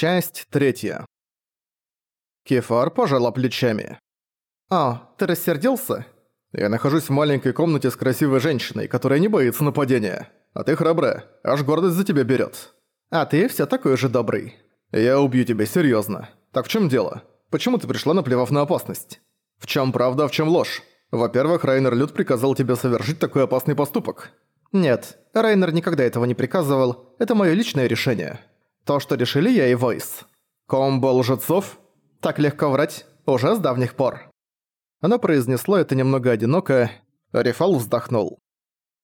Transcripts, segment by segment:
Часть третья. Кефар пожала плечами. «А, ты рассердился?» «Я нахожусь в маленькой комнате с красивой женщиной, которая не боится нападения. А ты храбрая, аж гордость за тебя берет. А ты все такой же добрый. Я убью тебя, серьезно. Так в чем дело? Почему ты пришла, наплевав на опасность? В чем правда, а в чем ложь? Во-первых, Райнер Люд приказал тебе совершить такой опасный поступок». «Нет, Райнер никогда этого не приказывал. Это мое личное решение». То, что решили я и Войс. Комбо лжецов? Так легко врать, уже с давних пор. Она произнесла это немного одиноко, Рефал вздохнул.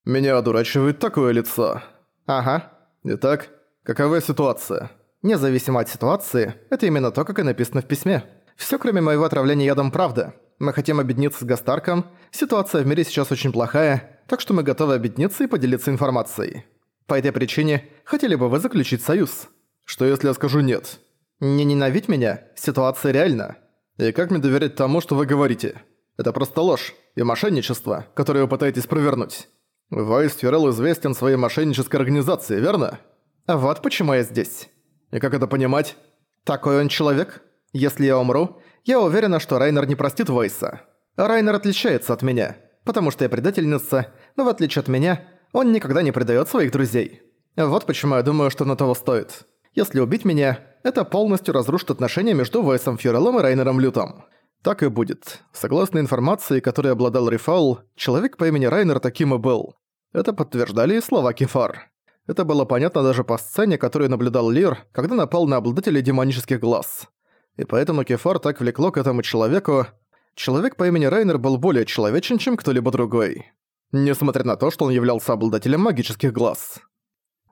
«Меня одурачивает такое лицо». «Ага. Итак, какова ситуация?» «Независимо от ситуации, это именно то, как и написано в письме. Всё, кроме моего отравления ядом, правда. Мы хотим объединиться с Гастарком, ситуация в мире сейчас очень плохая, так что мы готовы объединиться и поделиться информацией. По этой причине, хотели бы вы заключить союз?» Что если я скажу «нет»? Не ненавидь меня, ситуация реальна. И как мне доверять тому, что вы говорите? Это просто ложь и мошенничество, которое вы пытаетесь провернуть. Вайс Феррелл известен своей мошеннической организацией, верно? А вот почему я здесь. И как это понимать? Такой он человек. Если я умру, я уверена, что Райнер не простит Вайса. Райнер отличается от меня, потому что я предательница, но в отличие от меня, он никогда не предает своих друзей. Вот почему я думаю, что на того стоит. Если убить меня, это полностью разрушит отношения между Вайсом Фьюрелом и Райнером Лютом. Так и будет. Согласно информации, которой обладал Рифаул, человек по имени Райнер таким и был. Это подтверждали и слова Кефар. Это было понятно даже по сцене, которую наблюдал Лир, когда напал на обладателя демонических глаз. И поэтому Кефар так влекло к этому человеку. Человек по имени Райнер был более человечен, чем кто-либо другой. Несмотря на то, что он являлся обладателем магических глаз.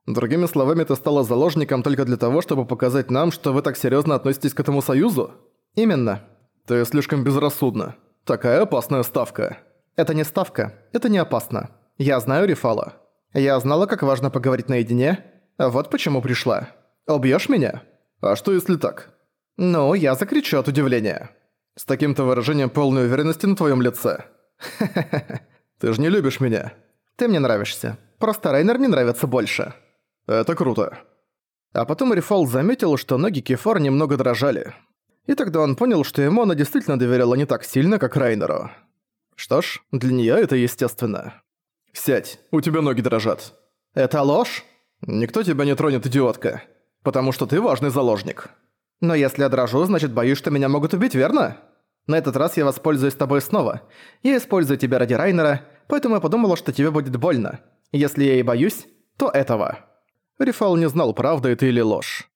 Другими словами, ты стала заложником только для того, чтобы показать нам, что вы так серьезно относитесь к этому союзу? Именно. Ты слишком безрассудна. Такая опасная ставка. Это не ставка, это не опасно. Я знаю Рифала. Я знала, как важно поговорить наедине. Вот почему пришла. Убьёшь меня? А что если так? Ну, я закричу от удивления. С таким-то выражением полной уверенности на твоем лице. Ты же не любишь меня. Ты мне нравишься. Просто Рейнер мне нравится больше. Это круто. А потом Рифал заметил, что ноги Кефар немного дрожали. И тогда он понял, что ему она действительно доверяла не так сильно, как Райнеру. Что ж, для неё это естественно. «Сядь, у тебя ноги дрожат». «Это ложь?» «Никто тебя не тронет, идиотка. Потому что ты важный заложник». «Но если я дрожу, значит боюсь, что меня могут убить, верно?» «На этот раз я воспользуюсь тобой снова. Я использую тебя ради Райнера, поэтому я подумала, что тебе будет больно. Если я и боюсь, то этого». Рифал не знал, правда это или ложь.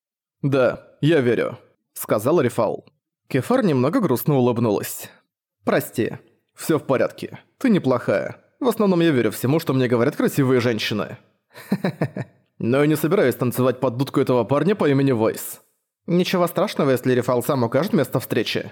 «Да, я верю», — сказал Рифал. Кефар немного грустно улыбнулась. «Прости. Всё в порядке. Ты неплохая. В основном я верю всему, что мне говорят красивые женщины. Но я не собираюсь танцевать под дудку этого парня по имени Войс. Ничего страшного, если Рифал сам укажет место встречи.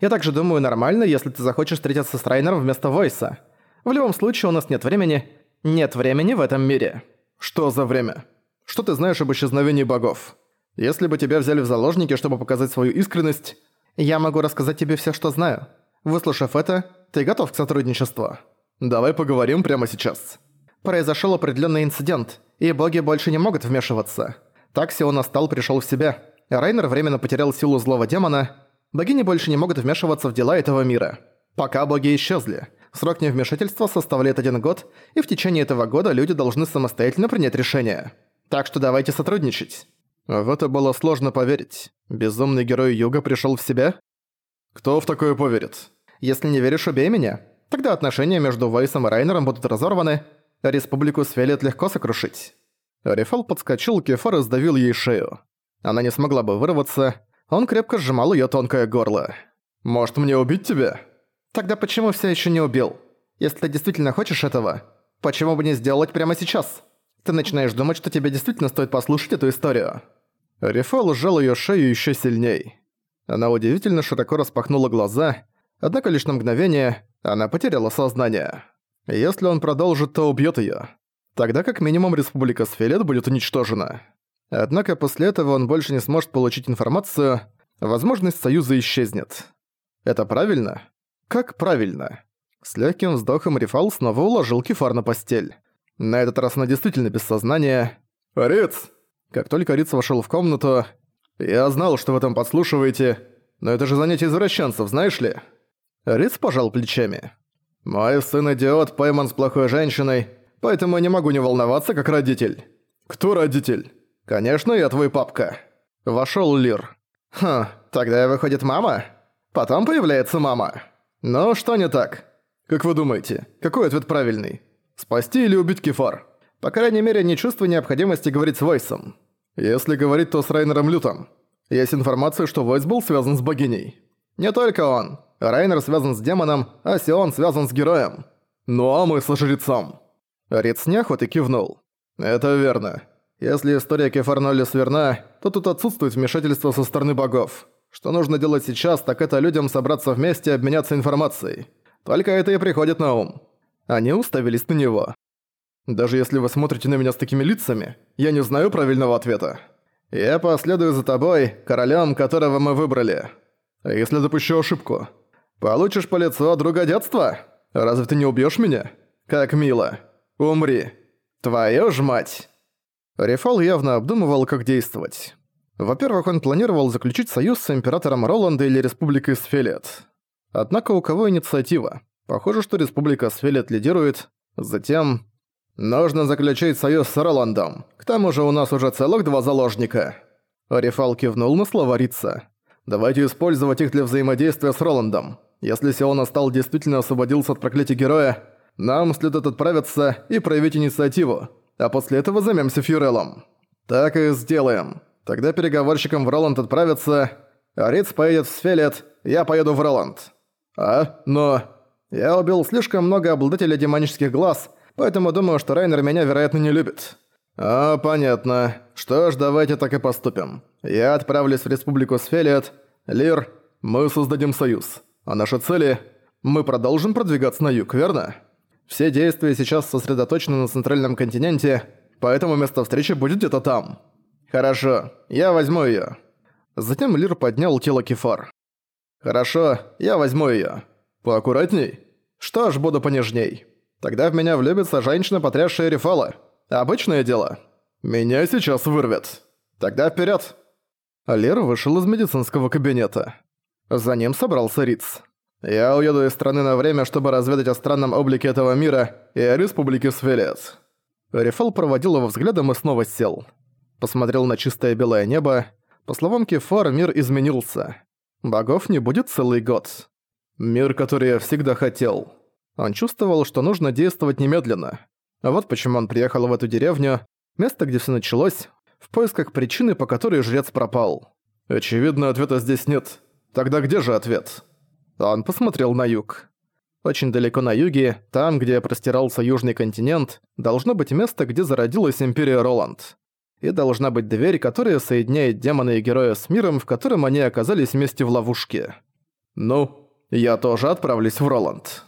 Я также думаю, нормально, если ты захочешь встретиться с Райнером вместо Войса. В любом случае, у нас нет времени. Нет времени в этом мире. Что за время? Что ты знаешь об исчезновении богов? Если бы тебя взяли в заложники, чтобы показать свою искренность, я могу рассказать тебе все, что знаю. Выслушав это, ты готов к сотрудничеству? Давай поговорим прямо сейчас. Произошел определенный инцидент, и боги больше не могут вмешиваться. Так Сион настал пришел в себя. Райнер временно потерял силу злого демона. Богини больше не могут вмешиваться в дела этого мира. Пока боги исчезли. Срок невмешательства составляет один год, и в течение этого года люди должны самостоятельно принять решение. Так что давайте сотрудничать». В это было сложно поверить. Безумный герой Юга пришёл в себя? Кто в такое поверит? Если не веришь, убей меня. Тогда отношения между Вайсом и Райнером будут разорваны, Республику Свелет легко сокрушить. Рефал подскочил к Кефар и сдавил ей шею. Она не смогла бы вырваться, он крепко сжимал её тонкое горло. «Может, мне убить тебя?» «Тогда почему всё ещё не убил? Если ты действительно хочешь этого, почему бы не сделать прямо сейчас?» Ты начинаешь думать, что тебе действительно стоит послушать эту историю». Рефал сжал её шею ещё сильней. Она удивительно широко распахнула глаза, однако лишь на мгновение она потеряла сознание. Если он продолжит, то убьёт её. Тогда как минимум Республика Сфелет будет уничтожена. Однако после этого он больше не сможет получить информацию, возможность союза исчезнет. Это правильно? Как правильно? С легким вздохом Рефал снова уложил Кефар на постель. На этот раз она действительно без сознания. «Риц!» Как только Риц вошел в комнату, Я знал, что вы там подслушиваете, но это же занятие извращенцев, знаешь ли?» Риц пожал плечами. «Мой сын-идиот пойман с плохой женщиной, поэтому я не могу не волноваться как родитель». «Кто родитель?» «Конечно, я твой папка». Вошёл Лир. «Хм, тогда выходит мама? Потом появляется мама. Ну, что не так? Как вы думаете, какой ответ правильный? Спасти или убить Кефар? По крайней мере, не чувствую необходимости говорить с Войсом. Если говорить, то с Райнером Лютом. Есть информация, что Войс был связан с богиней. Не только он. Райнер связан с демоном, а Сион связан с героем. Ну а мы со жрецом. Риц неохотно кивнул. Это верно. Если история Кефарнолис верна, то тут отсутствует вмешательство со стороны богов. Что нужно делать сейчас, так это людям собраться вместе и обменяться информацией. Только это и приходит на ум. Они уставились на него. Даже если вы смотрите на меня с такими лицами, я не знаю правильного ответа. Я последую за тобой, королем, которого мы выбрали. Если допущу ошибку? Получишь по лицу от друга детства? Разве ты не убьешь меня? Как мило. Умри. Твою ж мать. Рефал явно обдумывал, как действовать. Во-первых, он планировал заключить союз с императором Роланда или Республикой Сфелет. Однако у кого инициатива? Похоже, что Республика Сфелет лидирует. Затем... Нужно заключить союз с Роландом. К тому же у нас уже целых два заложника. Рефал кивнул на слова Рица. Давайте использовать их для взаимодействия с Роландом. Если Сиона стал действительно освободился от проклятия героя, нам следует отправиться и проявить инициативу а после этого займемся Фьюрелом. Так и сделаем. Тогда переговорщикам в Роланд отправятся, а Риц поедет в Сфелет, я поеду в Роланд. А? Но... Я убил слишком много обладателей демонических глаз, поэтому думаю, что Райнер меня, вероятно, не любит. А, понятно. Что ж, давайте так и поступим. Я отправлюсь в Республику Сфелет. Лир, мы создадим союз. А наши цели... Мы продолжим продвигаться на юг, верно? Все действия сейчас сосредоточены на центральном континенте, поэтому место встречи будет где-то там. Хорошо, я возьму её. Затем Лир поднял тело Кефар. Хорошо, я возьму её. Поаккуратней? Что ж, буду понежней. Тогда в меня влюбится женщина, потрясшая Рефала. Обычное дело. Меня сейчас вырвет. Тогда вперед. Лир вышел из медицинского кабинета. За ним собрался Риц. Я уеду из страны на время, чтобы разведать о странном облике этого мира и о республике Сфелец». Рефал проводил его взглядом и снова сел. Посмотрел на чистое белое небо. По словам Кефар, мир изменился. Богов не будет целый год. Мир, который я всегда хотел. Он чувствовал, что нужно действовать немедленно. А вот почему он приехал в эту деревню, место, где все началось, в поисках причины, по которой жрец пропал. Очевидно, ответа здесь нет. Тогда где же ответ? Он посмотрел на юг. Очень далеко на юге, там, где простирался южный континент, должно быть место, где зародилась Империя Роланд. И должна быть дверь, которая соединяет демона и героя с миром, в котором они оказались вместе в ловушке. Ну, я тоже отправлюсь в Роланд.